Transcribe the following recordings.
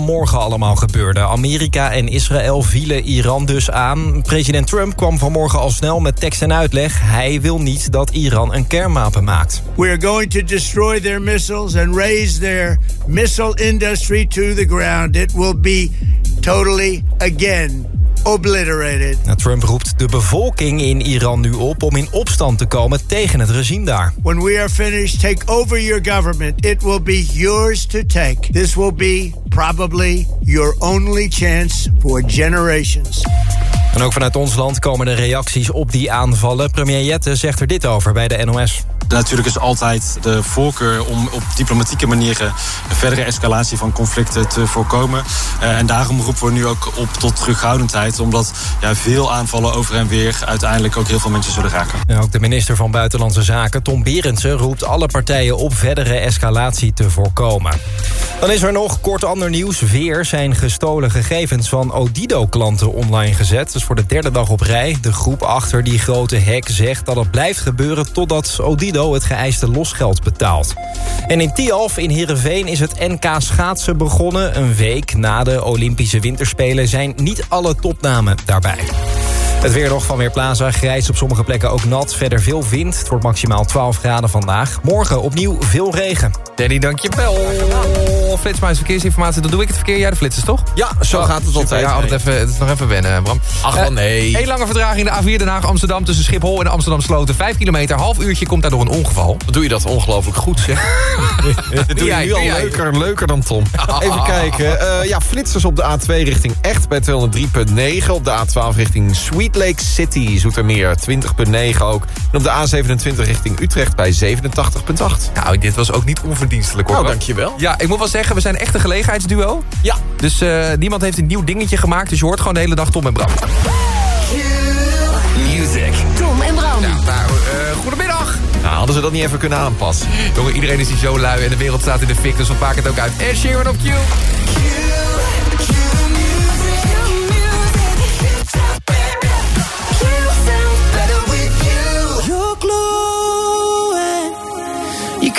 morgen allemaal gebeurde. Amerika en Israël vielen Iran dus aan. President Trump kwam vanmorgen al snel met tekst en uitleg. Hij wil niet dat Iran een kernwapen maakt. We are going to destroy their missiles and raise their missile industry to the ground. It will be totally again obliterated. Trump roept de bevolking in Iran nu op om in opstand te komen tegen het regime daar. When we are finished, take over your government. It will be yours to take. This will be probably your only chance for generations. En ook vanuit ons land komen de reacties op die aanvallen. Premier Jette zegt er dit over bij de NOS. Natuurlijk is altijd de voorkeur om op diplomatieke manieren... een verdere escalatie van conflicten te voorkomen. Uh, en daarom roepen we nu ook op tot terughoudendheid... omdat ja, veel aanvallen over en weer uiteindelijk ook heel veel mensen zullen raken. Ja, ook de minister van Buitenlandse Zaken, Tom Berendsen... roept alle partijen op verdere escalatie te voorkomen. Dan is er nog kort ander nieuws. Weer zijn gestolen gegevens van Odido-klanten online gezet. Is voor de derde dag op rij. De groep achter die grote hack zegt dat het blijft gebeuren... totdat Odido het geëiste losgeld betaalt. En in Tialf in Heerenveen is het NK schaatsen begonnen. Een week na de Olympische Winterspelen zijn niet alle topnamen daarbij. Het weer nog van Weerplaza. Grijs op sommige plekken ook nat. Verder veel wind. Het wordt maximaal 12 graden vandaag. Morgen opnieuw veel regen. Danny, dankjewel. Flitsmuis verkeersinformatie, dan doe ik het verkeer. Jij de flitsers, toch? Ja, zo gaat het altijd. Ja, altijd even, het is nog even wennen, Bram. Ach, wel nee. Heel lange vertraging de A4 Den Haag-Amsterdam... tussen Schiphol en Amsterdam Sloten. Vijf kilometer, half uurtje komt daar door een ongeval. Wat doe je dat ongelooflijk goed, zeg. dat doe je nu al leuker, leuker dan Tom. Even kijken. Uh, ja, flitsers op de A2 richting Echt bij 203.9. Op de A12 richting Sweet Lake City, Zoetermeer 20.9 ook. En op de A27 richting Utrecht bij 87.8. Nou, dit was ook niet onverdienstelijk, hoor. Nou, dankjewel. Ja, ik moet wel zeggen, we zijn echt een gelegenheidsduo. Ja. Dus uh, niemand heeft een nieuw dingetje gemaakt. Dus je hoort gewoon de hele dag Tom en Bram. Music. Tom en Bram. Ja, nou, uh, goedemiddag. Nou, hadden ze dat niet even kunnen aanpassen? Jongen, iedereen is hier zo lui en de wereld staat in de fik. Dus we pakken het ook uit. Ed Sheeran op Q.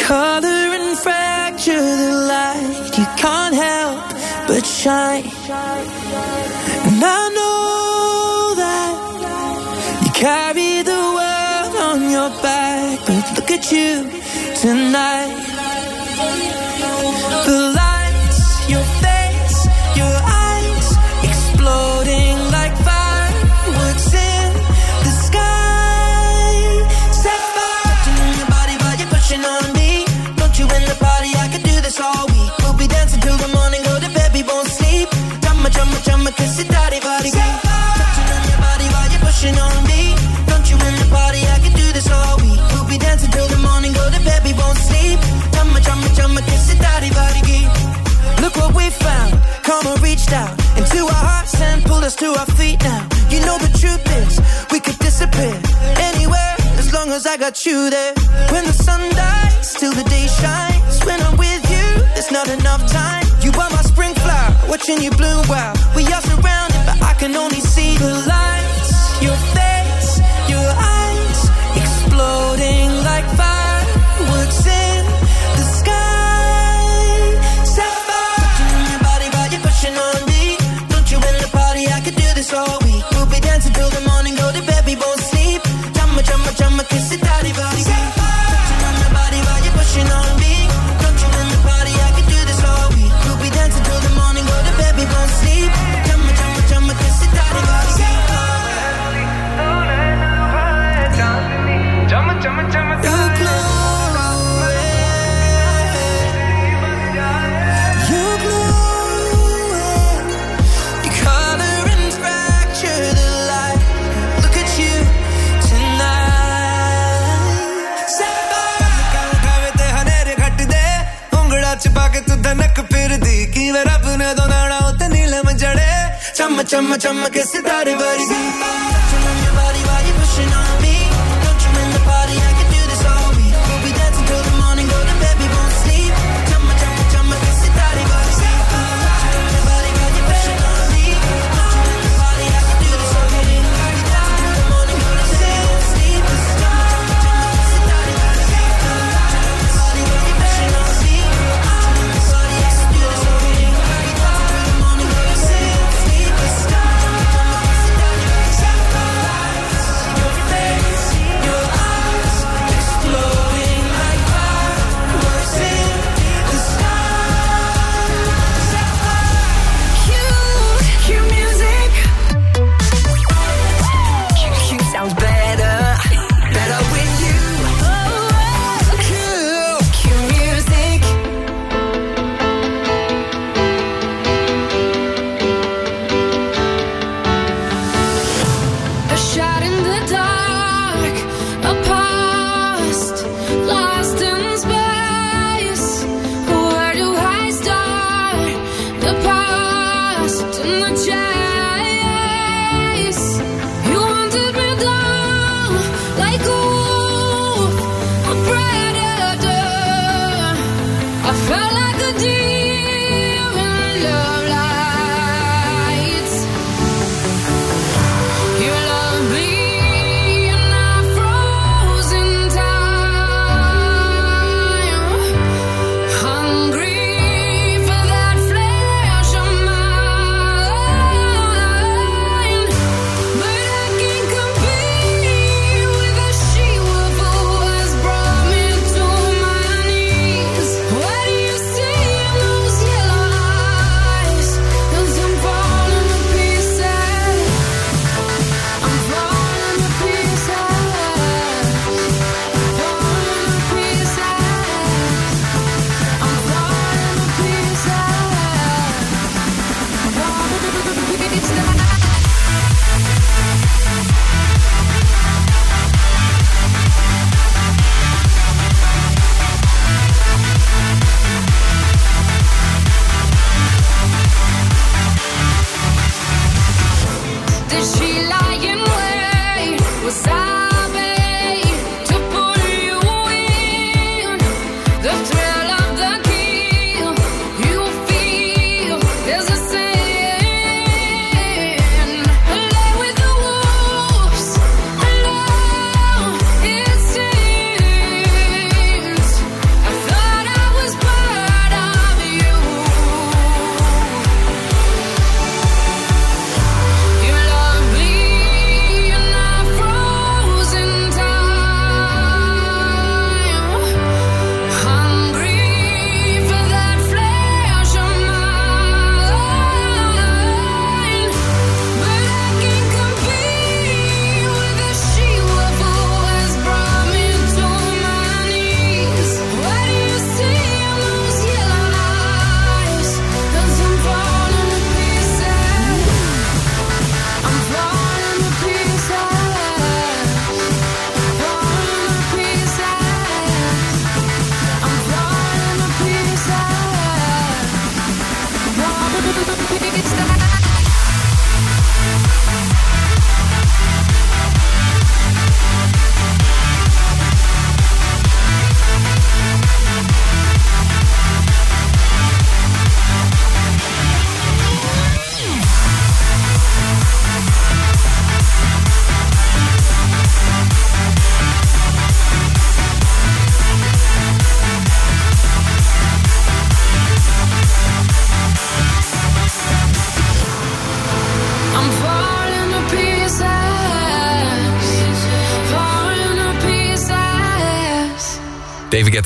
color and fracture the light. You can't help but shine. And I know that you carry the world on your back. But look at you tonight. The lights, your face, Out into our hearts and pulled us to our feet now. You know the truth is, we could disappear anywhere as long as I got you there. When the sun dies, till the day shines. When I'm with you, there's not enough time. You are my spring flower, watching you bloom wild. We are surrounded, but I can only see the lights.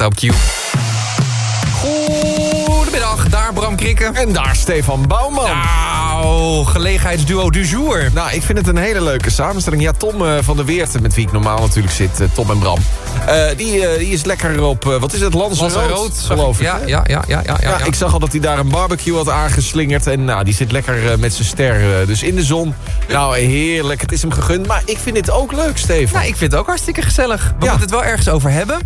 Op Q. Goedemiddag, daar Bram Krikken. En daar Stefan Bouwman. Nou, gelegenheidsduo du jour. Nou, ik vind het een hele leuke samenstelling. Ja, Tom eh, van der Weert, met wie ik normaal natuurlijk zit, eh, Tom en Bram. Eh, die, die is lekker op, wat is het, Lanzarote, Rood, geloof ik. Ja, ja, ja, ja, ja, Ja, ik zag al dat hij daar een barbecue had aangeslingerd. En nou, die zit lekker met zijn ster. dus in de zon. Nou, heerlijk. Het is hem gegund. Maar ik vind dit ook leuk, Stefan. Nou, ik vind het ook hartstikke gezellig. We Ja. moeten het wel ergens over hebben.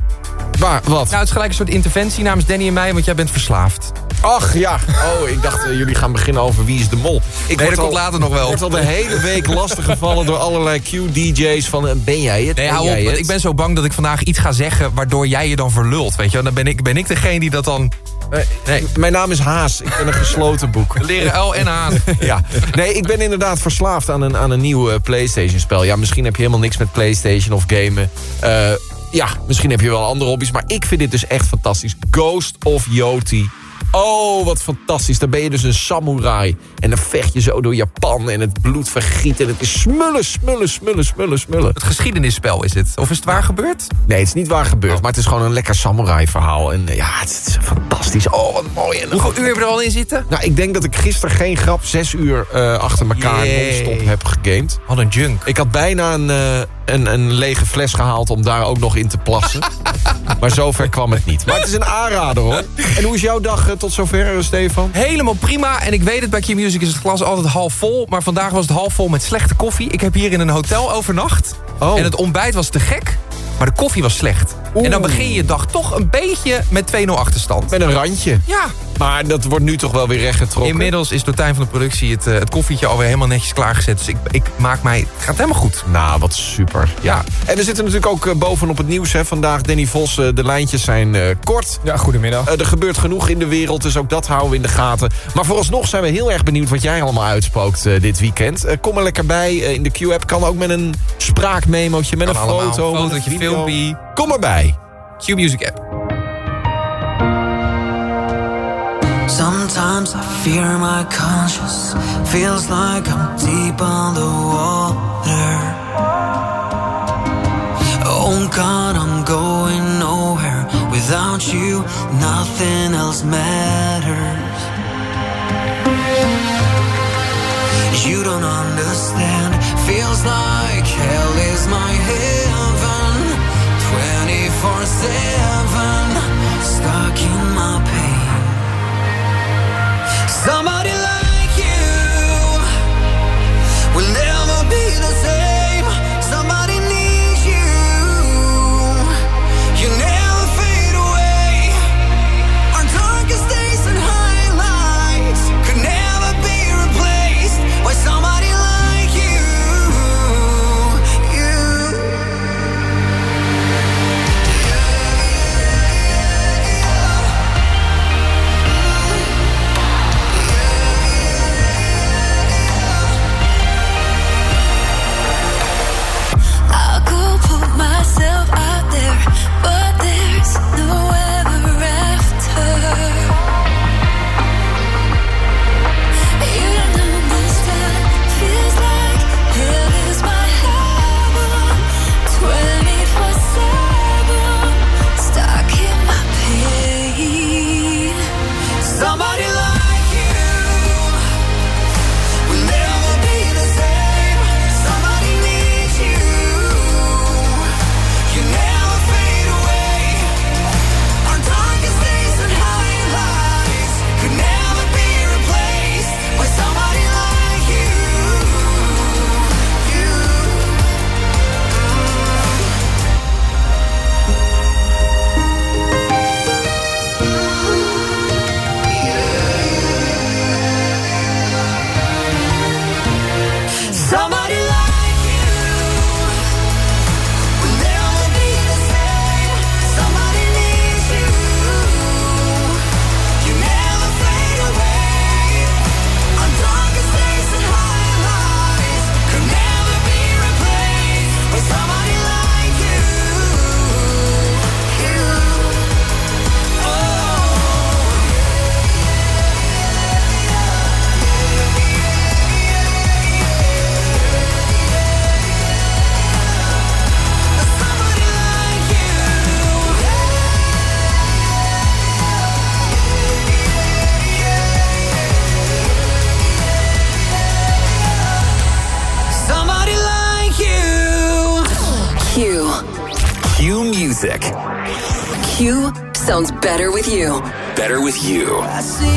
Maar wat? Nou, het is gelijk een soort interventie namens Danny en mij, want jij bent verslaafd. Ach ja. Oh, ik dacht eh, jullie gaan beginnen over wie is de mol. Ik Nee, word dat komt later nog wel. Ik word al de hele week lastiggevallen door allerlei Q-DJ's van... eh, ben jij het? Nee, hou want ik ben zo bang dat ik vandaag iets ga zeggen... waardoor jij je dan verlult, weet je wel. Dan ben ik, ben ik degene die dat dan... Nee. Mijn naam is Haas. Ik ben een gesloten boek. Leren L en aan. Ja, nee, ik ben inderdaad verslaafd aan een, aan een nieuw eh, PlayStation-spel. Ja, misschien heb je helemaal niks met PlayStation of gamen. Ja, misschien heb je wel andere hobby's, maar ik vind dit dus echt fantastisch. Ghost of Yoti. Oh, wat fantastisch. Dan ben je dus een samurai. En dan vecht je zo door Japan en het bloed vergiet. En het is smullen, smullen, smullen, smullen, smullen. Het geschiedenisspel is het. Of is het waar gebeurd? Nee, het is niet waar gebeurd, maar het is gewoon een lekker samurai-verhaal. En eh, ja, het is fantastisch. Oh, wat mooi. En Hoeveel uur heb je er al in zitten? Nou, ik denk dat ik gisteren geen grap zes uur eh, achter elkaar non-stop heb gegamed. Wat een junk. Ik had bijna een, eh, een, een lege fles gehaald om daar ook nog in te plassen. maar zover kwam het niet. Maar het is een aanrader hoor. En hoe is jouw dag tot zover, eh, Stefan? Helemaal prima. En ik weet het, bij Q-Music is het glas altijd half vol. Maar vandaag was het half vol met slechte koffie. Ik heb hier in een hotel overnacht. Oh. En het ontbijt was te gek. Maar de koffie was slecht. En dan begin je je dag toch een beetje met 2-0 achterstand. Met een randje. Ja, Maar dat wordt nu toch wel weer rechtgetrokken. inmiddels is door tijd van de productie het, eh, het koffietje alweer helemaal netjes klaargezet. Dus ik, ik maak mij... Het gaat helemaal goed. Nou, wat super. Ja. En we zitten natuurlijk ook eh, bovenop het nieuws. Hè. Vandaag Danny Vos, eh, de lijntjes zijn kort. Ja, goedemiddag. Er gebeurt genoeg in de wereld, dus ook dat houden we in de gaten. Maar vooralsnog zijn we heel erg benieuwd wat jij allemaal uitspookt dit weekend. Kom er lekker bij. In de Q-app kan ook met een spraakmemootje, met Kan een foto. een Fotootje, video. filmpje. Kom erbij. Q-Music app. Sometimes I fear my conscience. Feels like I'm deep underwater. Oh God, I'm going nowhere. Without you, nothing else matters. You don't understand. Feels like hell is my heaven. Somebody like you will never see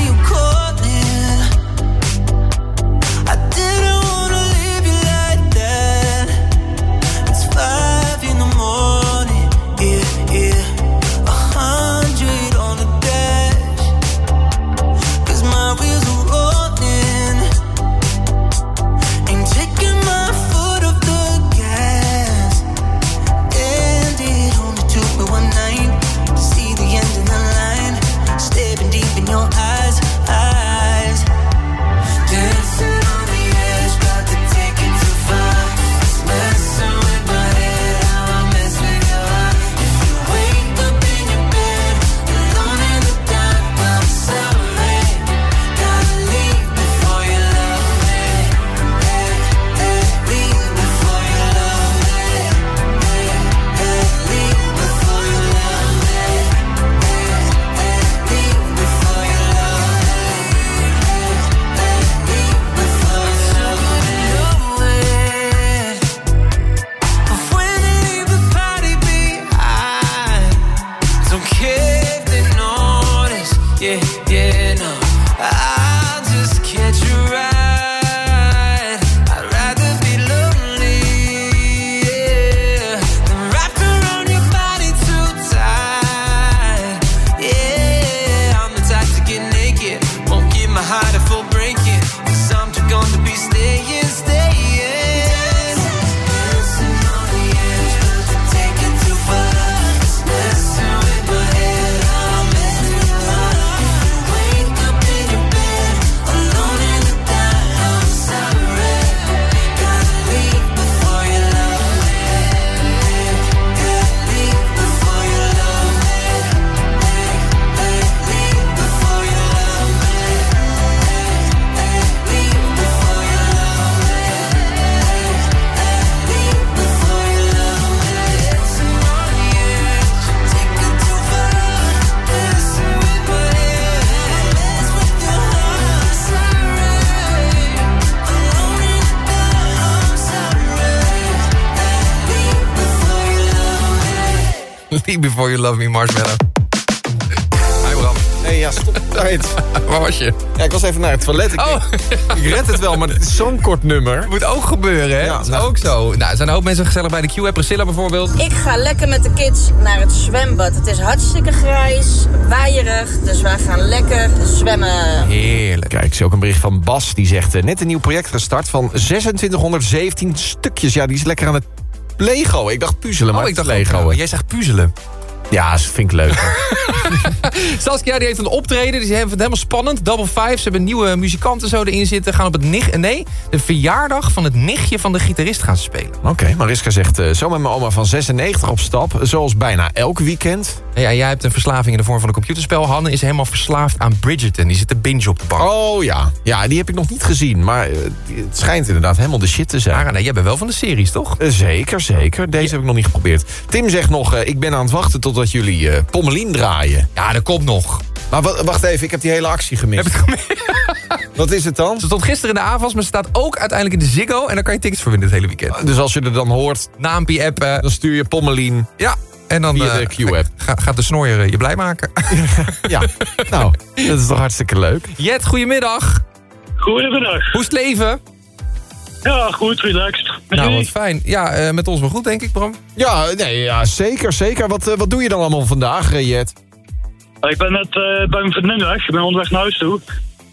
me. Before You Love Me, Marshmallow. Hi Bram, Nee, ja, stop waar was je? Ja, ik was even naar het toilet. Ik, Oh, ik red het wel, maar het is zo'n kort nummer. moet ook gebeuren, hè? Ja, dat is nou. ook zo. Nou, er zijn een hoop mensen gezellig bij de Q. Priscilla bijvoorbeeld. Ik ga lekker met de kids naar het zwembad. Het is hartstikke grijs, waaierig, dus wij gaan lekker zwemmen. Heerlijk. Kijk, ik zie ook een bericht van Bas. Die zegt, eh, net een nieuw project gestart van 2617 stukjes. Ja, die is lekker aan het Lego. Ik dacht puzzelen, maar Oh, ik dacht Lego. Jij zegt puzzelen. Ja, dat vind ik leuk. Saskia die heeft een optreden. Die vindt het helemaal spannend. Double Five. Ze hebben nieuwe muzikanten zo erin zitten. Gaan op het nicht, nee, de verjaardag van het nichtje van de gitarist gaan spelen. Oké, Mariska zegt, eh, zo met mijn oma van 96 op stap. Zoals bijna elk weekend. Ja, jij hebt een verslaving in de vorm van een computerspel. Hanne is helemaal verslaafd aan Bridgerton. Die zit te binge op de bank. Oh ja, ja die heb ik nog niet gezien. Maar eh, het schijnt inderdaad helemaal de shit te zijn. Maar nee, jij bent wel van de series, toch? Eh, Zeker, zeker. Deze heb ik nog niet geprobeerd. Tim zegt nog, ik ben aan het wachten totdat jullie eh Pommelien draaien. Ja, dat komt nog. Maar wa- wacht even, ik heb die hele actie gemist. Heb het gemist? Wat is het dan? Ze stond gisteren in de avonds, maar ze staat ook uiteindelijk in de Ziggo. En dan kan je tickets voor winnen het hele weekend. Dus als je er dan hoort, Naampie appen. dan stuur je Pommelien Ja. En dan via eh, de Q-app. ga- gaat de snoier eh, je blij maken. Ja, nou, dat is toch hartstikke leuk. Jet, goedemiddag. Goedemiddag. Hoe is het leven? Ja, goed, relaxed. Met Nou, wat fijn. Ja, eh, met ons wel goed, denk ik, Bram. Ja, nee, ja zeker, zeker. Wat, eh, wat doe je dan allemaal vandaag, eh, Jet? Ik ben net eh, bij mijn vriendin weg. Ik ben onderweg naar huis toe.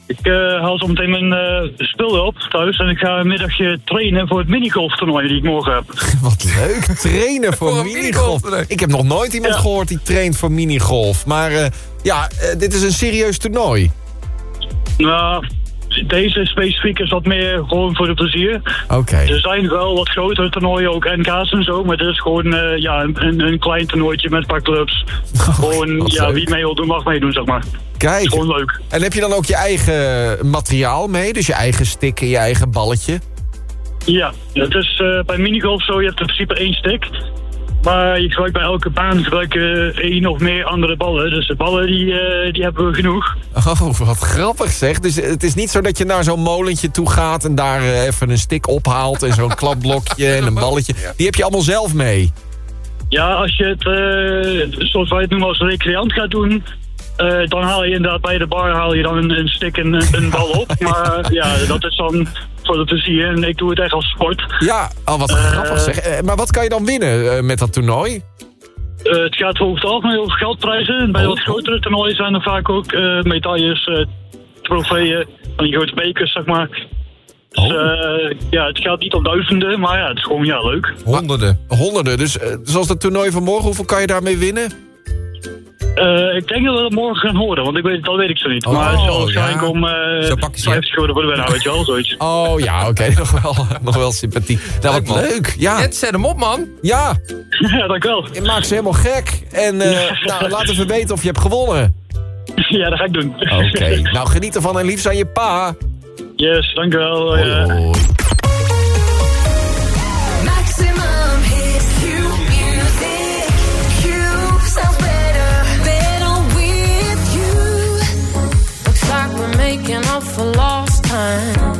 Ik eh, haal zo meteen mijn eh spullen op thuis. En ik ga een middagje trainen voor het minigolftoernooi die ik morgen heb. Wat leuk, trainen voor, minigolf. Ik heb nog nooit iemand Ja. gehoord die traint voor minigolf. Maar eh, ja, eh, dit is een serieus toernooi. Nou, deze specifiek is wat meer gewoon voor de plezier. Oké. Er zijn wel wat grotere toernooien, ook NK's en zo. Maar dit is gewoon eh, ja, een, een klein toernooitje met een paar clubs. gewoon, wat ja, leuk. wie mee wil doen, mag meedoen, zeg maar. Kijk, Gewoon leuk. en heb je dan ook je eigen materiaal mee? Dus je eigen stick en je eigen balletje? Ja, het is eh, bij minigolf zo, je hebt in principe één stick. Maar je gebruikt bij elke baan gebruik je één of meer andere ballen. Dus de ballen die, eh, die hebben we genoeg. Oh, wat grappig zeg. Dus het is niet zo dat je naar zo'n molentje toe gaat... en daar eh, even een stick ophaalt en zo'n klapblokje en een balletje. Die heb je allemaal zelf mee. Ja, als je het, eh, zoals wij het noemen, als recreant gaat doen... eh, dan haal je inderdaad bij de bar haal je dan een, een stick en een, een bal op. Maar eh, ja, dat is dan voor het plezier. En ik doe het echt als sport. Ja, al wat grappig zeg. Eh, Maar wat kan je dan winnen eh, met dat toernooi? Eh, het gaat over het algemeen over geldprijzen. Bij wat grotere toernooien zijn er vaak ook eh, medailles, eh, trofeeën, van die grote bekers, zeg maar. Dus eh, ja, het gaat niet om duizenden, maar ja, het is gewoon ja, leuk. Honderden. Honderden. Dus zoals het toernooi van morgen, hoeveel kan je daarmee winnen? Eh, ik denk dat we dat morgen gaan horen, want ik weet, dat weet ik zo niet. Oh, maar het zal waarschijnlijk ja. om eh 50 euro voor de winnaar, weet je wel, zoiets. Oh ja, oké. nog, wel, nog wel sympathie. Nou, wat man. leuk. Ja. Net zet hem op, man. Ja. ja, dankjewel. Je maakt ze helemaal gek. En eh, nou, laat even weten of je hebt gewonnen. Ja, dat ga ik doen. Oké. nou, geniet ervan en liefst aan je pa. Yes, dankjewel. Hoi, ja. hoi. Time.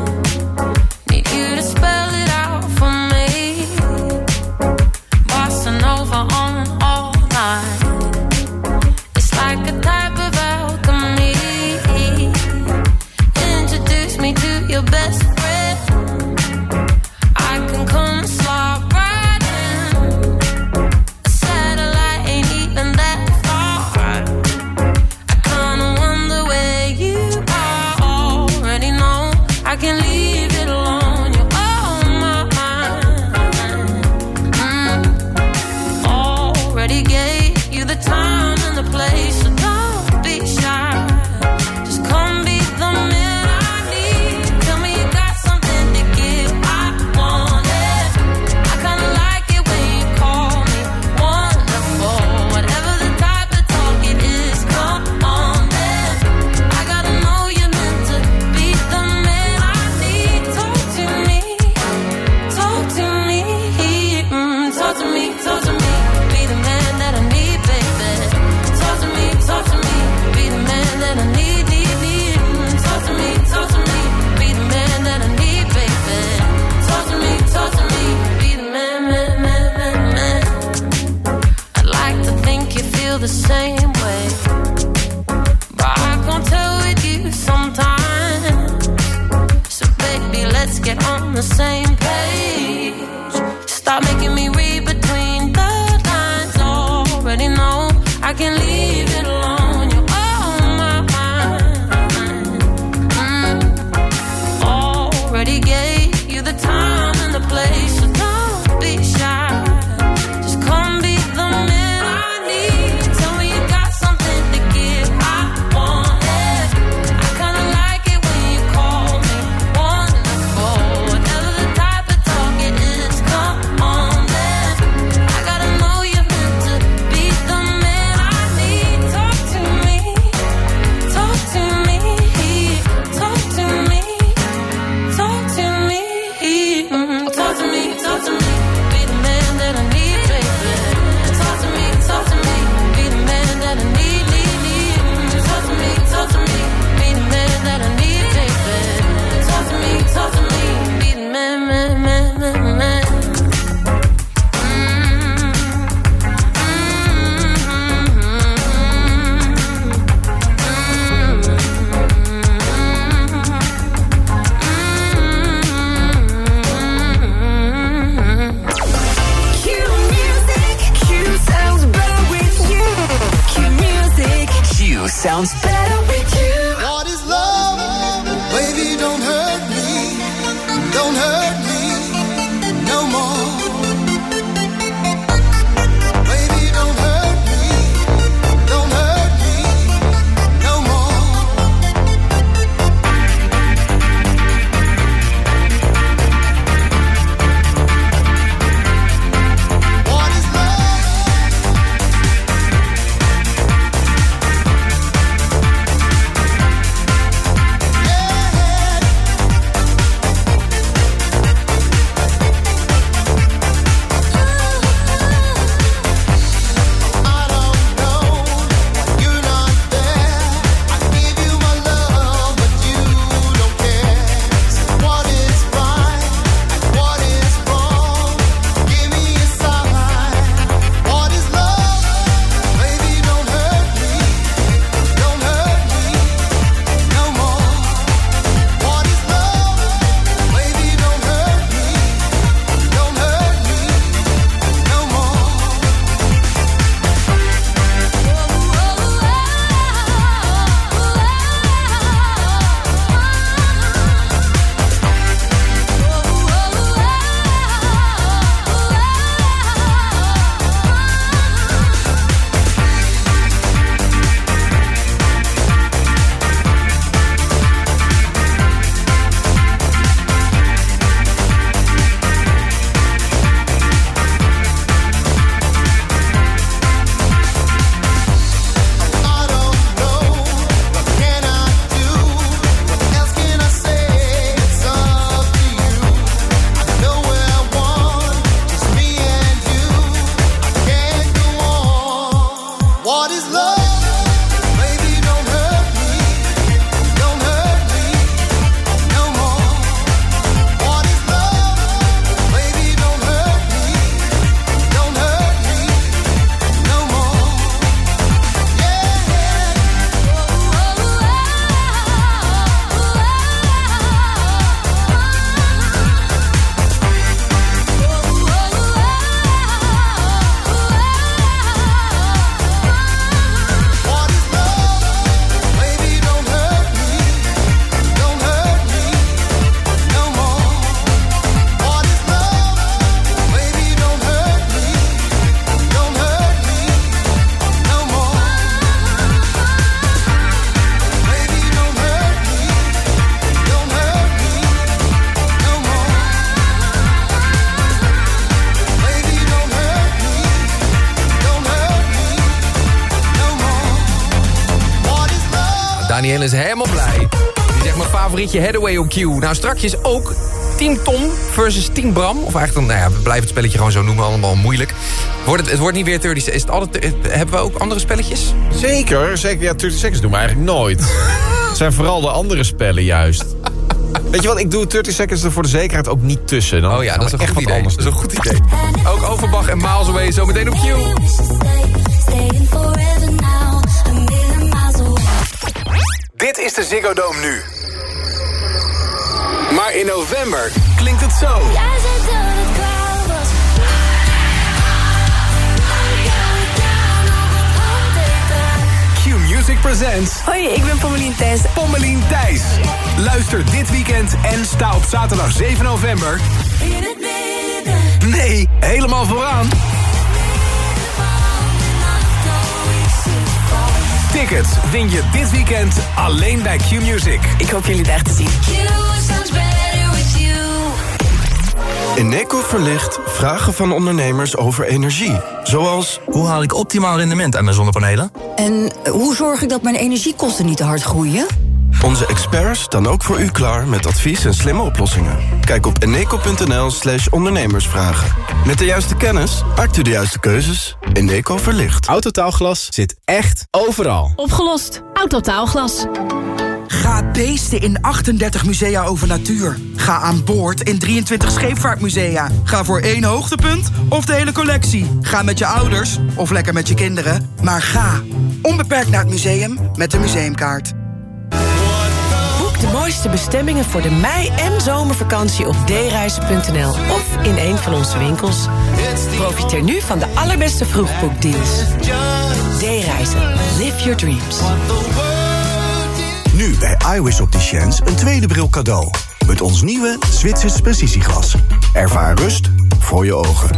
Favorietje Hathaway op Q. Nou, strakjes ook Team Tom versus Team Bram. Of eigenlijk, dan, nou ja, we blijven het spelletje gewoon zo noemen. Allemaal moeilijk. Wordt het, het wordt niet weer 30 Is het altijd, eh, hebben we ook andere spelletjes? Zeker, zeker. Ja, 30 seconds doen we eigenlijk nooit. Het zijn vooral de andere spellen juist. Weet je wat, ik doe 30 seconds er voor de zekerheid ook niet tussen. Dan Oh ja, dat is een echt goed wat idee. anders Dat is een goed idee. Ook Overbach en Miles Away zometeen op Q. Dit is de Ziggo Dome nu. Maar in november klinkt het zo. Q-Music presents Hoi, ik ben Pommelien Thijs. Pommelien Thijs. Luister dit weekend en sta op zaterdag 7 november... Nee, helemaal vooraan. Tickets win je dit weekend alleen bij Q-Music. Ik hoop jullie daar te zien. Eneco verlicht vragen van ondernemers over energie. Zoals, hoe haal ik optimaal rendement aan mijn zonnepanelen? En hoe zorg ik dat mijn energiekosten niet te hard groeien? Onze experts staan ook voor u klaar met advies en slimme oplossingen. Kijk op eneco.nl slash ondernemersvragen. Met de juiste kennis maakt u de juiste keuzes. Eneco verlicht. Autotaalglas zit echt overal. Opgelost. Autotaalglas. Ga beesten in 38 musea over natuur. Ga aan boord in 23 scheepvaartmusea. Ga voor één hoogtepunt of de hele collectie. Ga met je ouders of lekker met je kinderen. Maar ga onbeperkt naar het museum met de museumkaart. De mooiste bestemmingen voor de mei- en zomervakantie op dereizen.nl of in een van onze winkels. Profiteer nu van de allerbeste vroegboekdeals. D-reizen. Live your dreams. Nu bij iWis Opticians een tweede bril cadeau. Met ons nieuwe Zwitsers precisieglas. Ervaar rust voor je ogen.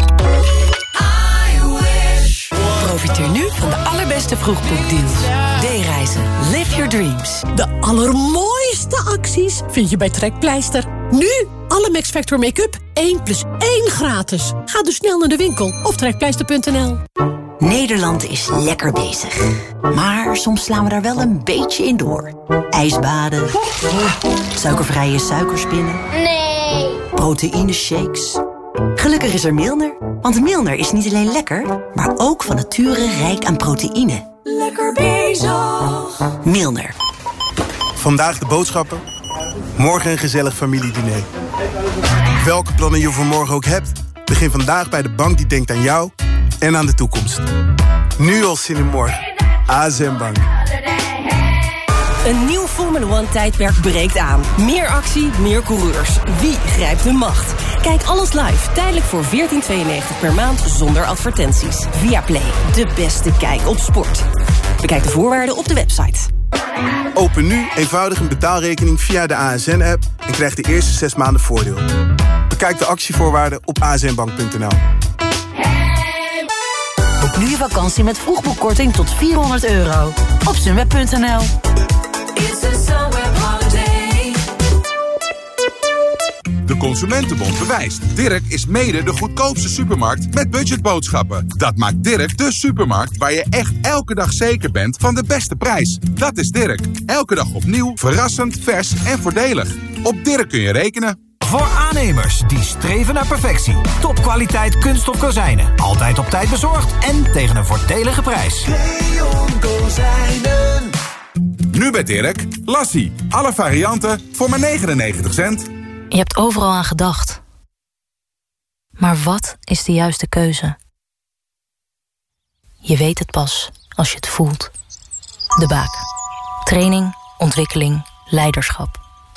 Profiteer nu van de allerbeste vroegboekdeals. D-reizen. Live your dreams. De allermooiste acties vind je bij Trekpleister. Nu alle Max Factor make-up 1 plus 1 gratis. Ga dus snel naar de winkel of trekpleister.nl. Nederland is lekker bezig. Maar soms slaan we daar wel een beetje in door. Ijsbaden. Suikervrije suikerspinnen. Nee. Proteïne shakes. Gelukkig is er Milner. Want Milner is niet alleen lekker, maar ook van nature rijk aan proteïne. Lekker bezig. Milner. Vandaag de boodschappen. Morgen een gezellig familiediner. Welke plannen je voor morgen ook hebt, begin vandaag bij de bank die denkt aan jou en aan de toekomst. Nu al zin in morgen. ASM Bank. Een nieuw Formula One tijdperk breekt aan. Meer actie, meer coureurs. Wie grijpt de macht? Kijk alles live, tijdelijk voor 14,92 per maand zonder advertenties. Via Play, de beste kijk op sport. Bekijk de voorwaarden op de website. Open nu eenvoudig een betaalrekening via de ASN-app en krijg de eerste zes maanden voordeel. Bekijk de actievoorwaarden op asnbank.nl. Boek nu je vakantie met vroegboekkorting tot 400 euro. Op sunweb.nl De Consumentenbond bewijst. Dirk is mede de goedkoopste supermarkt met budgetboodschappen. Dat maakt Dirk de supermarkt waar je echt elke dag zeker bent van de beste prijs. Dat is Dirk. Elke dag opnieuw, verrassend, vers en voordelig. Op Dirk kun je rekenen. Voor aannemers die streven naar perfectie. Topkwaliteit kunststof kozijnen. Altijd op tijd bezorgd en tegen een voordelige prijs. Kozijnen. Nu bij Dirk, Lassie. Alle varianten voor maar 99 cent. Je hebt overal aan gedacht. Maar wat is de juiste keuze? Je weet het pas als je het voelt. De Baak. Training, ontwikkeling, leiderschap.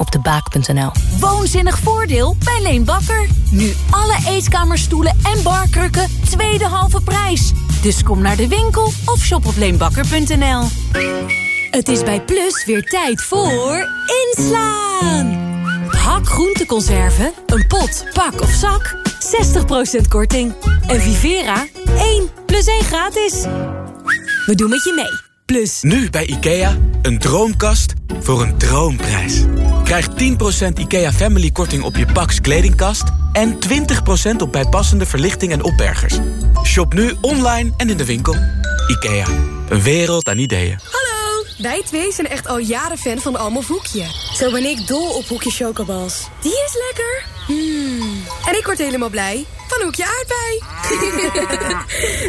op debaak.nl. Woonzinnig voordeel bij Leen Bakker. Nu alle eetkamerstoelen en barkrukken tweede halve prijs. Dus kom naar de winkel of shop op leenbakker.nl. Het is bij Plus weer tijd voor inslaan. Hak groenteconserven, een pot, pak of zak, 60% korting. En Vivera, 1 plus 1 gratis. We doen met je mee. Plus. Nu bij IKEA, een droomkast voor een droomprijs. Krijg 10% IKEA Family korting op je Pax kledingkast... en 20% op bijpassende verlichting en opbergers. Shop nu online en in de winkel. IKEA, een wereld aan ideeën. Hallo, wij twee zijn echt al jaren fan van Almof Hoekje. Zo ben ik dol op Hoekje Chocobals. Die is lekker. Hmm. En ik word helemaal blij van Hoekje Aardbei.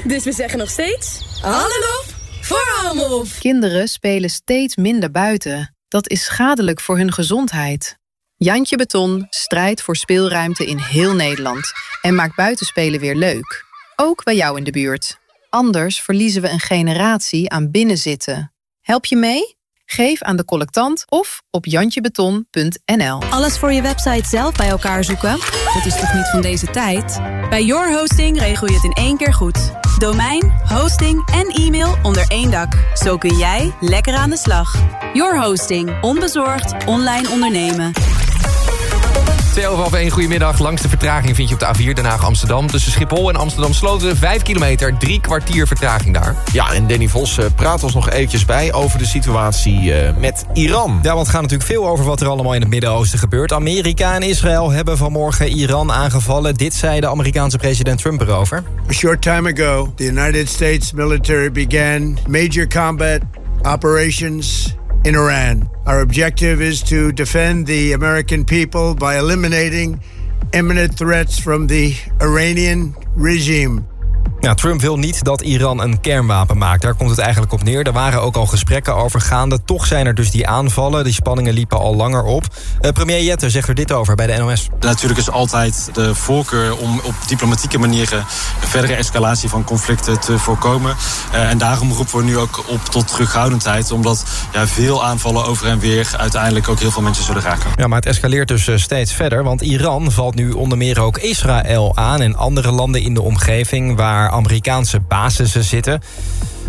dus we zeggen nog steeds... Alle lof voor. Kinderen spelen steeds minder buiten. Dat is schadelijk voor hun gezondheid. Jantje Beton strijdt voor speelruimte in heel Nederland... en maakt buitenspelen weer leuk. Ook bij jou in de buurt. Anders verliezen we een generatie aan binnenzitten. Help je mee? Geef aan de collectant of op jantjebeton.nl. Alles voor je website zelf bij elkaar zoeken? Dat is toch niet van deze tijd? Bij Your Hosting regel je het in één keer goed. Domein, hosting en e-mail onder één dak. Zo kun jij lekker aan de slag. Your Hosting. Onbezorgd online ondernemen. Twee over half één, goedemiddag. Langste vertraging vind je op de A4 Den Haag-Amsterdam. Tussen Schiphol en Amsterdam Sloten, 5 kilometer, drie kwartier vertraging daar. Ja, en Danny Vos eh, praat ons nog eventjes bij over de situatie eh, met Iran. Ja, want het gaat natuurlijk veel over wat er allemaal in het Midden-Oosten gebeurt. Amerika en Israël hebben vanmorgen Iran aangevallen. Dit zei de Amerikaanse president Trump erover. A short time ago, the United States military began major combat operations in Iran. Our objective is to defend the American people by eliminating imminent threats from the Iranian regime. Ja, Trump wil niet dat Iran een kernwapen maakt. Daar komt het eigenlijk op neer. Er waren ook al gesprekken over gaande. Toch zijn er dus die aanvallen. Die spanningen liepen al langer op. Uh, premier Jette zegt er dit over bij de NOS. Natuurlijk is altijd de voorkeur om op diplomatieke manieren... verdere escalatie van conflicten te voorkomen. Uh, en daarom roepen we nu ook op tot terughoudendheid. Omdat ja, veel aanvallen over en weer uiteindelijk ook heel veel mensen zullen raken. Ja, maar het escaleert dus uh, steeds verder. Want Iran valt nu onder meer ook Israël aan... en andere landen in de omgeving waar Amerikaanse basissen zitten.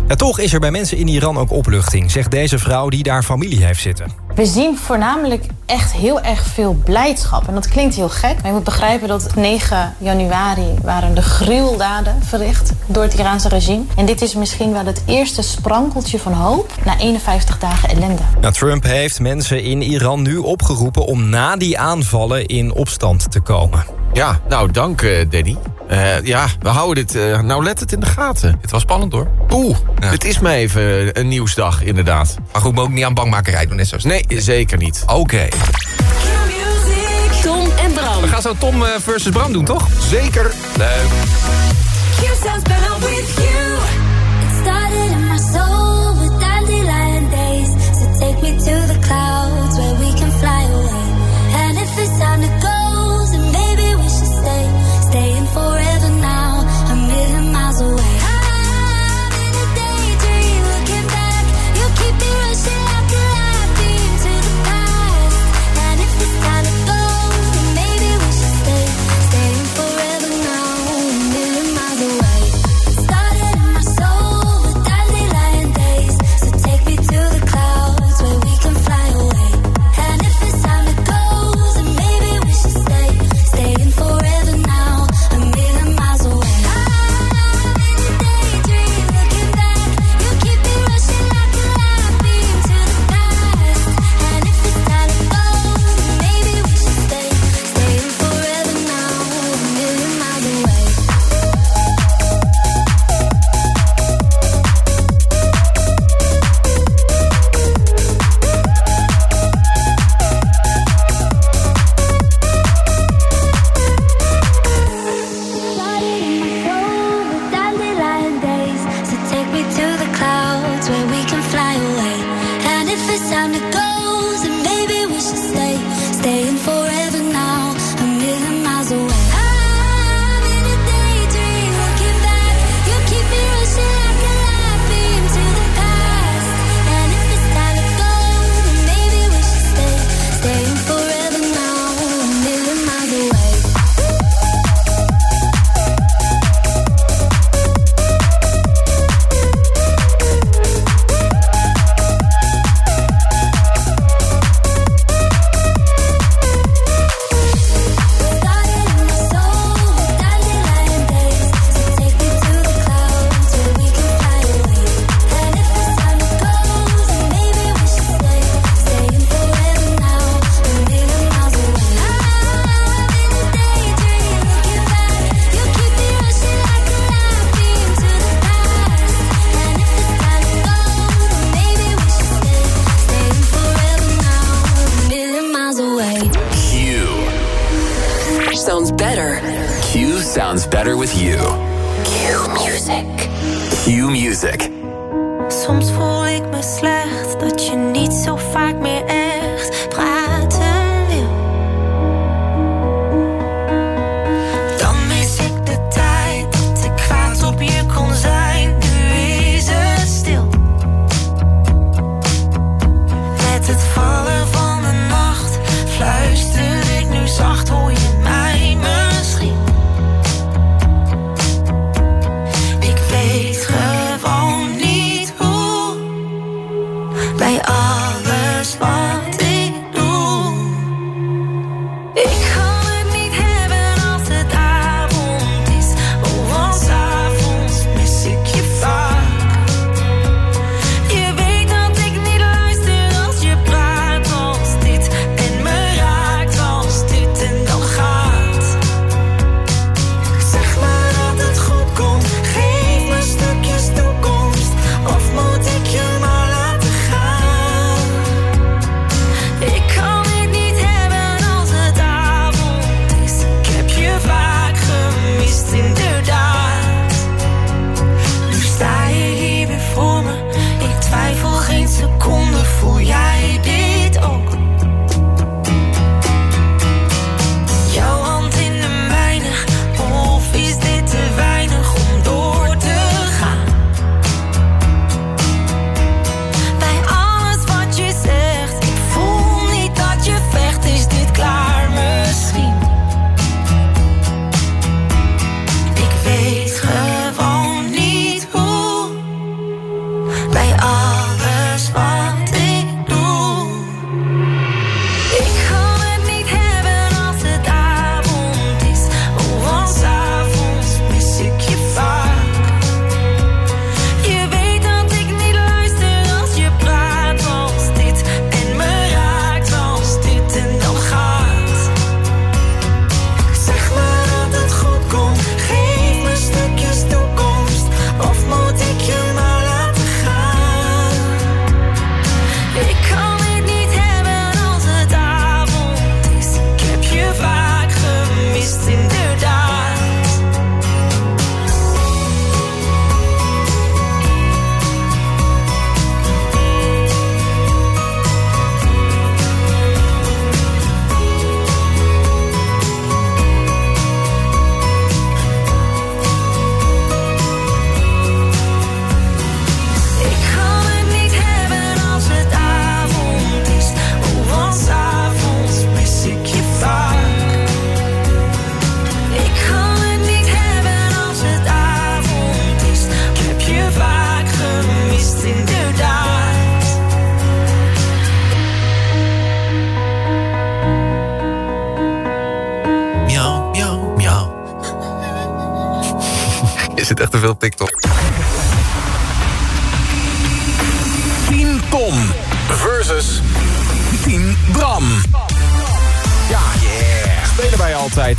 Ja, toch is er bij mensen in Iran ook opluchting, zegt deze vrouw die daar familie heeft zitten. We zien voornamelijk echt heel erg veel blijdschap. En dat klinkt heel gek, maar je moet begrijpen dat 9 januari waren de gruweldaden verricht door het Iraanse regime. En dit is misschien wel het eerste sprankeltje van hoop na 51 dagen ellende. Ja, Trump heeft mensen in Iran nu opgeroepen om na die aanvallen in opstand te komen. Ja, nou dank uh, Danny. Uh, ja, we houden dit uh, nou let het in de gaten. Het was spannend hoor. Oeh, ja. het is me even een nieuwsdag inderdaad. Maar goed, maar ook niet aan bangmakerij doen net zoals Nee, zeker niet. Oké. Okay. Tom en Bram. We gaan zo Tom uh, versus Bram doen, toch? Zeker. Leuk. Q sounds better with you. It started in my soul with dandelion days. So take me to the clouds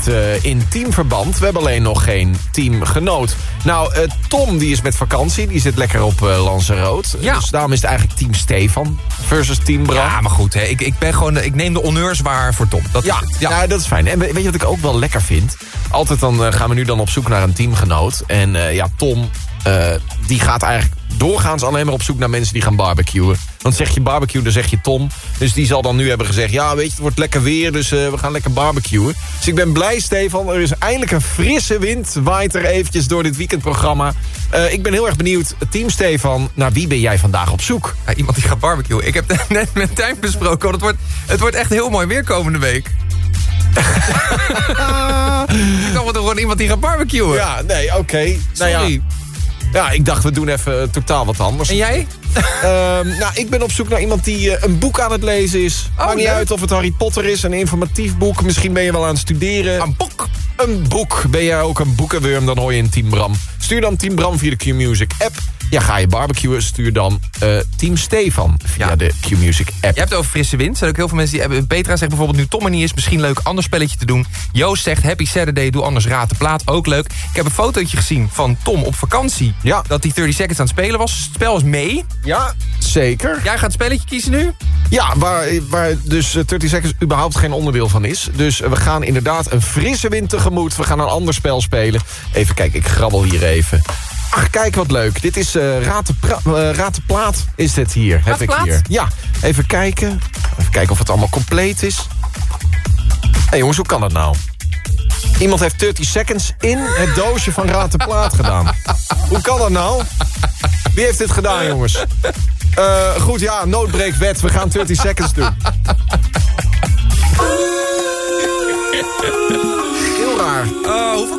eh, in teamverband. We hebben alleen nog geen teamgenoot. Nou, eh, Tom die is met vakantie. Die zit lekker op uh, Lanzarote. Ja. Dus daarom is het eigenlijk team Stefan versus team Bram. Ja, maar goed, hè. Ik, ik, ben gewoon, ik neem de honneurs waar voor Tom. Dat ja, ja. dat is fijn. En weet je wat ik ook wel lekker vind? Altijd dan gaan we nu dan op zoek naar een teamgenoot. En ja, Tom, die gaat eigenlijk doorgaans alleen maar op zoek naar mensen die gaan barbecuen. Want zeg je barbecue, dan zeg je Tom. Dus die zal dan nu hebben gezegd... ja, weet je, het wordt lekker weer, dus eh, we gaan lekker barbecuen. Dus ik ben blij, Stefan. Er is eindelijk een frisse wind. Waait er eventjes door dit weekendprogramma. Eh, ik ben heel erg benieuwd, team Stefan... naar wie ben jij vandaag op zoek? Ja, iemand die gaat barbecuen. Ik heb net met Tijn besproken. want Het wordt, het wordt echt heel mooi weer komende week. ik dacht, wat gewoon iemand die gaat barbecuen. Ja, nee, oké. Nou ja, Sorry. Ja, ik dacht, we doen even eh, totaal wat anders. En jij? Ehm, nou, ik ben op zoek naar iemand die eh, een boek aan het lezen is. Oh, Maakt niet uit of het Harry Potter is, een informatief boek. Misschien ben je wel aan het studeren. Een boek. Een boek. Ben jij ook een boekenwurm, dan hoor je in Team Bram. Stuur dan Team Bram via de Q-Music app. Ja, ga je barbecuen, stuur dan eh, Team Stefan via de Q-Music app. Je hebt het over frisse wind. Er zijn ook heel veel mensen die hebben... Petra zegt bijvoorbeeld nu Tom er niet is, misschien leuk ander spelletje te doen. Joost zegt Happy Saturday, doe anders raad de plaat, ook leuk. Ik heb een fotootje gezien van Tom op vakantie. Ja. Dat hij 30 Seconds aan het spelen was. Het spel is mee. Ja, zeker. Jij gaat het spelletje kiezen nu? Ja, waar, waar dus eh, 30 Seconds überhaupt geen onderdeel van is. Dus eh, we gaan inderdaad een frisse wind tegemoet. We gaan een ander spel spelen. Even kijken, ik grabbel hier even. Ach, kijk wat leuk. Dit is eh Raad, de eh, Raad de Plaat is dit hier. heb ik hier. Ja, even kijken. Even kijken of het allemaal compleet is. Hé hey jongens, hoe kan dat nou? Iemand heeft 30 seconds in het doosje van Raad de Plaat gedaan. Hoe kan dat nou? Wie heeft dit gedaan, jongens? Eh, goed, ja, noodbreekwet. We gaan 30 seconds doen. Heel raar. Oh, hoeveel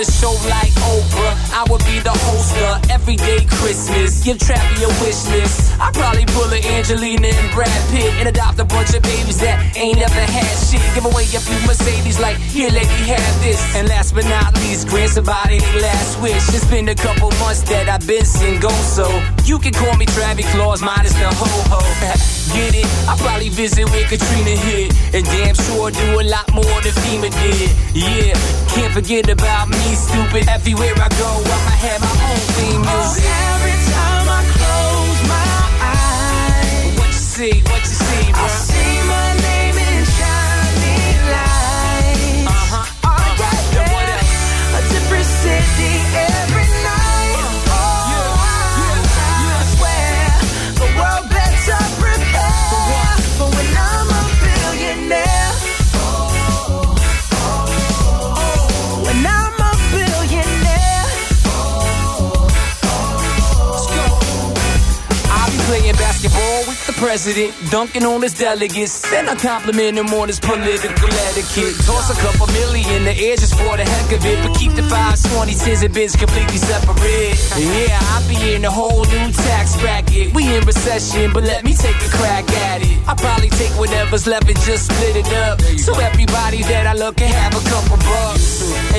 a show like Oprah. I would be the host of Everyday Christmas. Give Trappy a wish list. I'd probably pull a Angelina and Brad Pitt and adopt a bunch of babies that ain't ever had shit. Give away a few Mercedes like, here, lady, have this. And last but not least, grant somebody their last wish. It's been a couple months that I've been single, so you can call me Travis Claus, minus the ho-ho. Get it? I probably visit where Katrina hit. And damn sure do a lot more than FEMA did. Yeah, can't forget about me, stupid. Everywhere I go, I'ma have president, dunking on his delegates. Then I compliment him on his political etiquette. Toss a couple million the air just for the heck of it. But keep the 520 cents and bins completely separate. Yeah, I'll be in a whole new tax bracket. We in recession, but let me take a crack at it. I'll probably take whatever's left and just split it up. So everybody that I look can have a couple bucks.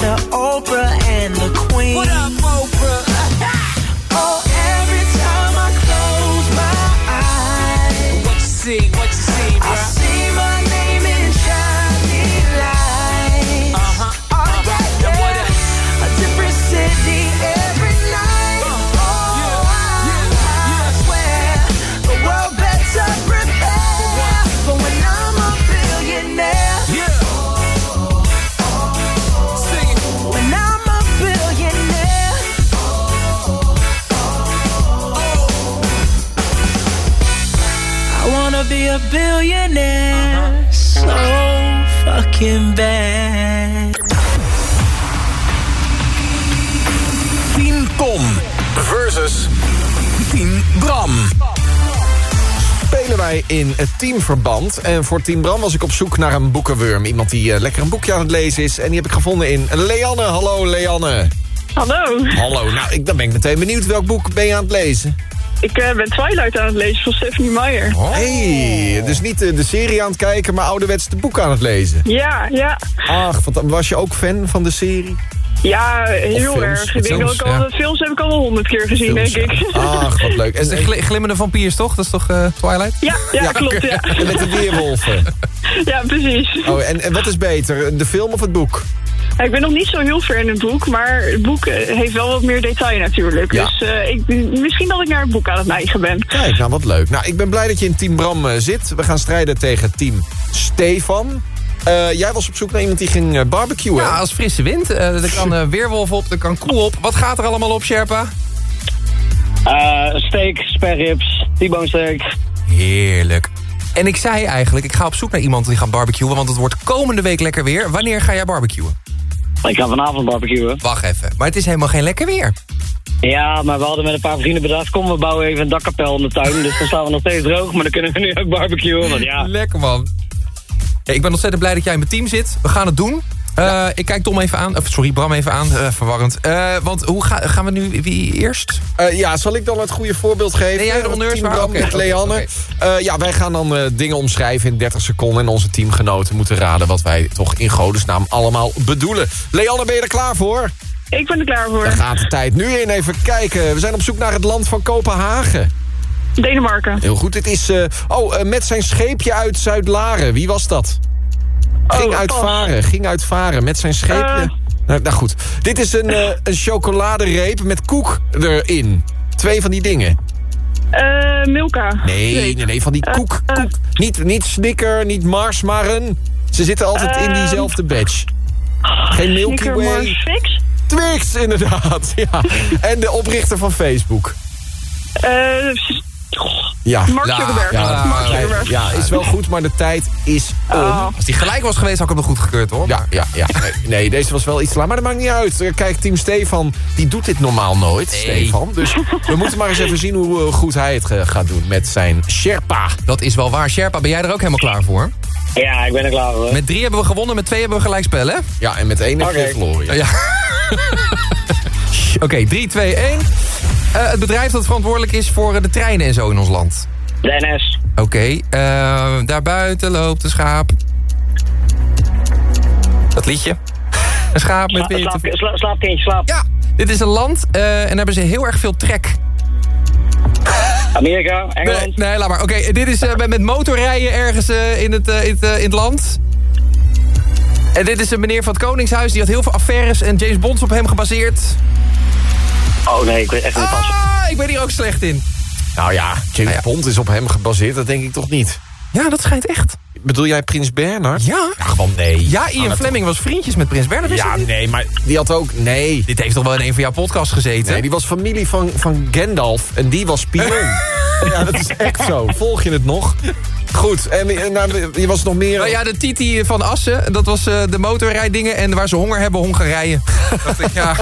to Oprah and the Queen. What up, Oprah? So fucking bad. 10 ton versus 10 Bram. Spelen wij in het teamverband. En voor Team Bram was ik op zoek naar een boekenwurm. Iemand die eh, lekker een boekje aan het lezen is. En die heb ik gevonden in Leanne. Hallo Leanne. Hallo. Hallo, nou ik, dan ben ik meteen benieuwd. Welk boek ben je aan het lezen? Ik eh, ben Twilight aan het lezen van Stephanie Meyer. Hey, dus niet eh, de serie aan het kijken, maar ouderwets de boek aan het lezen. Ja, ja. Ach, wat, was je ook fan van de serie? Ja, heel films. erg. Ik denk Films, dat ik al, ja. de films heb ik al wel honderd keer gezien, denk ik. Ach, wat leuk. En de gli- glimmende vampiers, toch? Dat is toch eh, Twilight? Ja, ja, klopt, ja. En met de weerwolven. Ja, precies. Oh, en, en wat is beter, de film of het boek? Ja, Ik ben nog niet zo heel ver in het boek, maar het boek eh, heeft wel wat meer detail natuurlijk. Ja. Dus eh, ik, misschien dat ik naar het boek aan het neigen ben. Kijk, nou wat leuk. Nou, ik ben blij dat je in Team Bram eh, zit. We gaan strijden tegen Team Stefan. Eh, jij was op zoek naar iemand die ging barbecuen. Ja, als frisse wind. Eh, er kan weerwolf op, er kan koe op. Wat gaat er allemaal op, Sherpa? Eh steak, sperrips, T-bone steak. Heerlijk. En ik zei eigenlijk, ik ga op zoek naar iemand die gaat barbecuen... want het wordt komende week lekker weer. Wanneer ga jij barbecuen? Ik ga vanavond barbecuen. Wacht even, maar het is helemaal geen lekker weer. Ja, maar we hadden met een paar vrienden bedacht... kom, we bouwen even een dakkapel in de tuin. Dus dan staan we nog steeds droog, maar dan kunnen we nu ook barbecuen. Want ja, Lekker, man. Hey, ik ben ontzettend blij dat jij in mijn team zit. We gaan het doen. Eh, Ik kijk Tom even aan. Of, sorry, Bram even aan. Eh, verwarrend. Eh, want hoe ga, gaan we nu... Wie eerst? Eh, ja, zal ik dan het goede voorbeeld geven? Nee, jij de honneurs maar? Met Leanne. Eh, ja, wij gaan dan eh, dingen omschrijven in 30 seconden... en onze teamgenoten moeten raden wat wij toch in godesnaam allemaal bedoelen. Leanne, ben je er klaar voor? Ik ben er klaar voor. Daar gaat de tijd nu in. Even kijken. We zijn op zoek naar het land van Kopenhagen. Denemarken. Heel goed. Dit is... eh, oh, eh, met zijn scheepje uit Zuid-Laren. Wie was dat? Ging Oh, uitvaren. Ging uitvaren met zijn scheepje. Eh. Nou, nou goed. Dit is een, eh, een chocoladereep met koek erin. Twee van die dingen. Eh, Milka. Nee, nee, nee, van die Eh, koek. koek. Niet, niet Snicker, niet Mars, maar een... Ze zitten altijd in Ehm. diezelfde batch. Geen Milky Way. Twix? Twix, inderdaad. Ja. En de oprichter van Facebook. Eh, Ja. Mark Zuckerberg. Ja, Mark ja, Zuckerberg. ja, is wel goed, maar de tijd is om. Oh. Als die gelijk was geweest, had ik hem nog goed gekeurd, hoor. Ja, ja, ja. Nee, nee, deze was wel iets te laat, maar dat maakt niet uit. Eh, Kijk, team Stefan, die doet dit normaal nooit, Stefan. Dus we moeten maar eens even zien hoe eh, goed hij het ge- gaat doen met zijn Sherpa. Dat is wel waar. Sherpa, ben jij er ook helemaal klaar voor? Ja, ik ben er klaar voor. Met drie hebben we gewonnen, met twee hebben we gelijk spel, hè? Ja, en met één heb je Oké. verloren. Ja. Oké, 3, 2, 1. Eh, het bedrijf dat verantwoordelijk is voor eh, de treinen en zo in ons land. De NS. Oké, eh, daarbuiten loopt een schaap. Dat liedje. Een schaap met witte... slaap, sla, slaap, kindje, slaap. Ja, dit is een land eh, en daar hebben ze heel erg veel trek. Amerika, Engeland. Nee, nee laat maar. Oké, dit is eh, met, met motorrijden ergens in, het, in, het, in het land. En dit is een meneer van het Koningshuis. Die had heel veel affaires en James Bond is op hem gebaseerd. Oh nee, ik weet echt niet. Ah, ik ben hier ook slecht in. Nou ja, James Bond is op hem gebaseerd, dat denk ik toch niet. Ja, dat schijnt echt. Bedoel jij Prins Bernhard? Ja. gewoon nee. Ja, Ian Fleming was vriendjes met Prins Bernhard. wist Ja, nee, maar die had ook... Nee. Dit heeft toch wel in een van jouw podcasts gezeten? Nee, die was familie van, van Gandalf en die was spion. ja, dat is echt zo. Volg je het nog? Goed, en eh, nou, je was nog meer... Nou ja, de Titi van Assen, dat was eh, de motorrijdingen. En waar ze honger hebben, Hongarije. dacht ik, ja,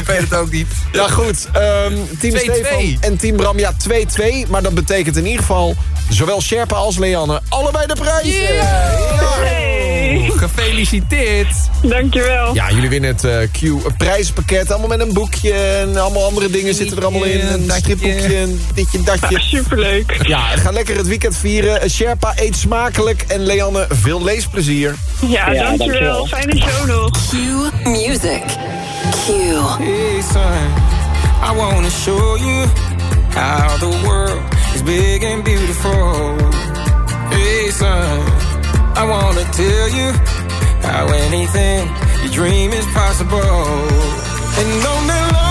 ik weet het ook niet. Ja, goed. ehm, team 2-2. Stefan en Team Bram, ja, 2-2. Maar dat betekent in ieder geval... zowel Sherpa als Leanne allebei de prijzen. Hey. Gefeliciteerd. Dankjewel. Ja, jullie winnen het eh, Q prijzenpakket. Allemaal met een boekje en allemaal andere dingen zitten er allemaal in. Een stripboekje, een ditje, datje. Superleuk. Ja, ga lekker het weekend vieren. Eh, Sherpa, eet smakelijk. En Leanne, veel leesplezier. Ja, Ja, dankjewel. dankjewel. Fijne show nog. Q Music. Q. Hey son, I wanna show you how the world is big and beautiful. Hey son, I wanna tell you how anything you dream is possible. And on that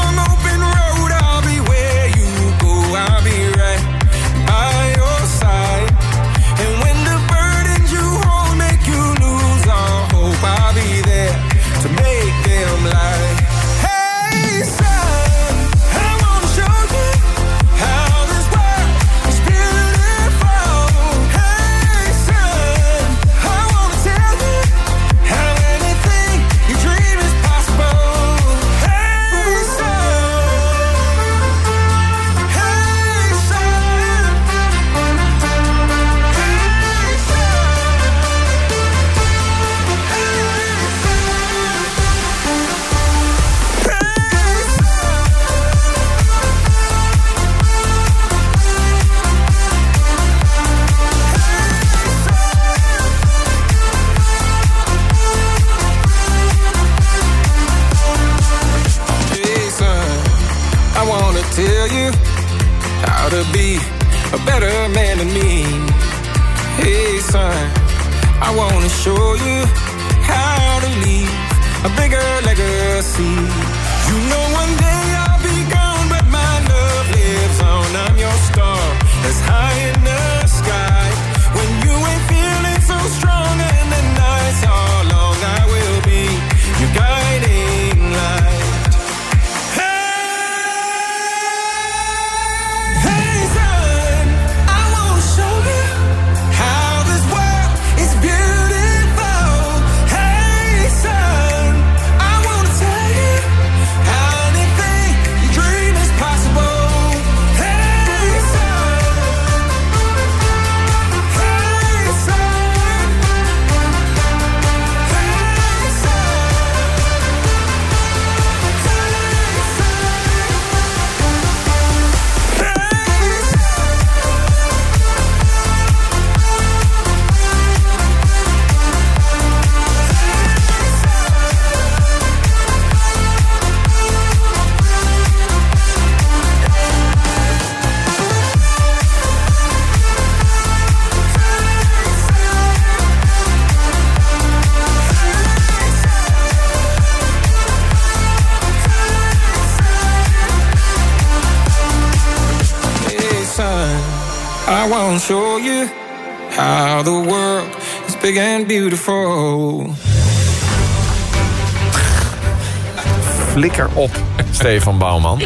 Flikker op, Stefan Bouwman.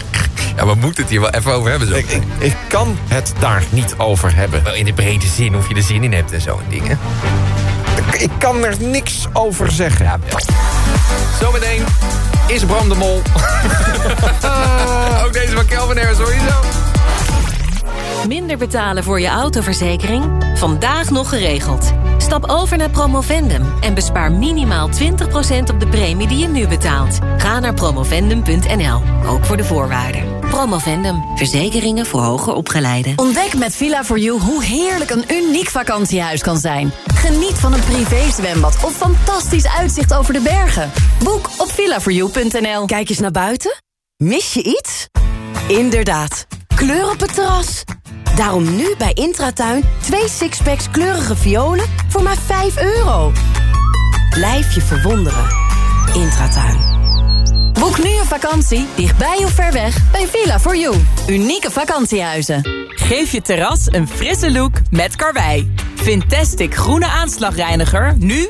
Ja, we moeten het hier wel even over hebben. Zo. Ik, ik, ik kan het daar niet over hebben. Wel in de brede zin, of je er zin in hebt en zo en dingen. Ik, ik kan er niks over zeggen. Ja, wel. Zometeen is Bram de Mol. Ook deze van Kelvin Harris, hoor je zo. Minder betalen voor je autoverzekering? Vandaag nog geregeld. Stap over naar Promovendum en bespaar minimaal 20% op de premie die je nu betaalt. Ga naar promovendum.nl, ook voor de voorwaarden. Promovendum, verzekeringen voor hoger opgeleiden. Ontdek met Villa4You hoe heerlijk een uniek vakantiehuis kan zijn. Geniet van een privézwembad of fantastisch uitzicht over de bergen. Boek op villa4you.nl. Kijk eens naar buiten. Mis je iets? Inderdaad, kleur op het terras. Daarom nu bij Intratuin twee sixpacks kleurige violen voor maar 5 euro. Blijf je verwonderen. Intratuin. Boek nu een vakantie, dichtbij of ver weg, bij Villa4You. Unieke vakantiehuizen. Geef je terras een frisse look met Karwei. Fantastic groene aanslagreiniger, nu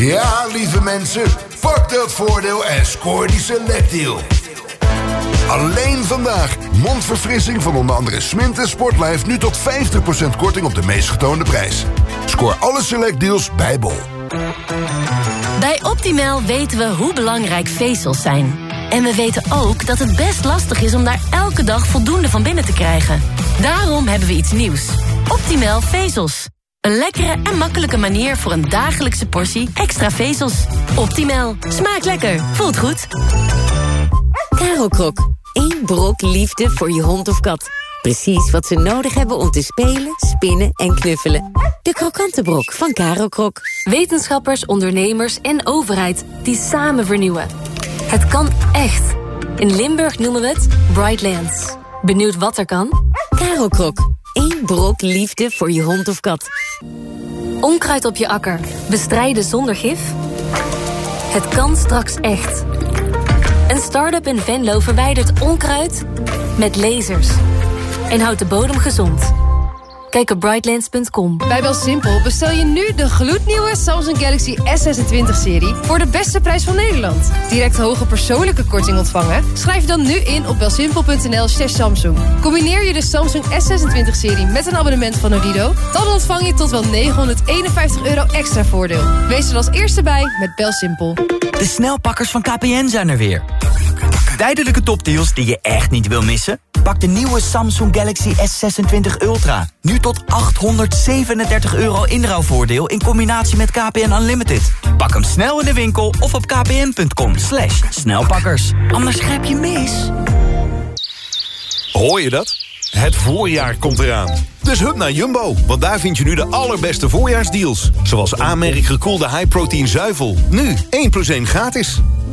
Ja, lieve mensen, pak dat voordeel en scoor die selectdeal. Alleen vandaag. Mondverfrissing van onder andere Smint en Sportlife... nu tot 50% korting op de meest getoonde prijs. Scoor alle selectdeals bij Bol. Bij Optimal weten we hoe belangrijk vezels zijn. En we weten ook dat het best lastig is om daar elke dag voldoende van binnen te krijgen. Daarom hebben we iets nieuws. Optimal vezels. Een lekkere en makkelijke manier voor een dagelijkse portie extra vezels. Optimal. Smaakt lekker. Voelt goed. Caro Krok. Eén brok liefde voor je hond of kat. Precies wat ze nodig hebben om te spelen, spinnen en knuffelen. De krokante brok van Caro Krok. Wetenschappers, ondernemers en overheid die samen vernieuwen. Het kan echt. In Limburg noemen we het Brightlands. Benieuwd wat er kan? Caro Eén brok liefde voor je hond of kat. Onkruid op je akker. Bestrijden zonder gif? Het kan straks echt. Een start-up in Venlo verwijdert onkruid met lasers. En houdt de bodem gezond. Kijk op brightlands.com. Bij BelSimpel bestel je nu de gloednieuwe Samsung Galaxy S26-serie... voor de beste prijs van Nederland. Direct hoge persoonlijke korting ontvangen? Schrijf dan nu in op belsimpel.nl slash Samsung. Combineer je de Samsung S26-serie met een abonnement van Odido... dan ontvang je tot wel 951 euro extra voordeel. Wees er als eerste bij met BelSimpel. De snelpakkers van KPN zijn er weer. Tijdelijke topdeals die je echt niet wil missen? Pak de nieuwe Samsung Galaxy S26 Ultra. Nu tot 837 euro inruilvoordeel in combinatie met KPN Unlimited. Pak hem snel in de winkel of op kpn.com slash snelpakkers. Anders grijp je mis. Hoor je dat? Het voorjaar komt eraan. Dus hup naar Jumbo, want daar vind je nu de allerbeste voorjaarsdeals. Zoals aanmerk gekoelde high-protein zuivel. Nu 1 plus 1 gratis.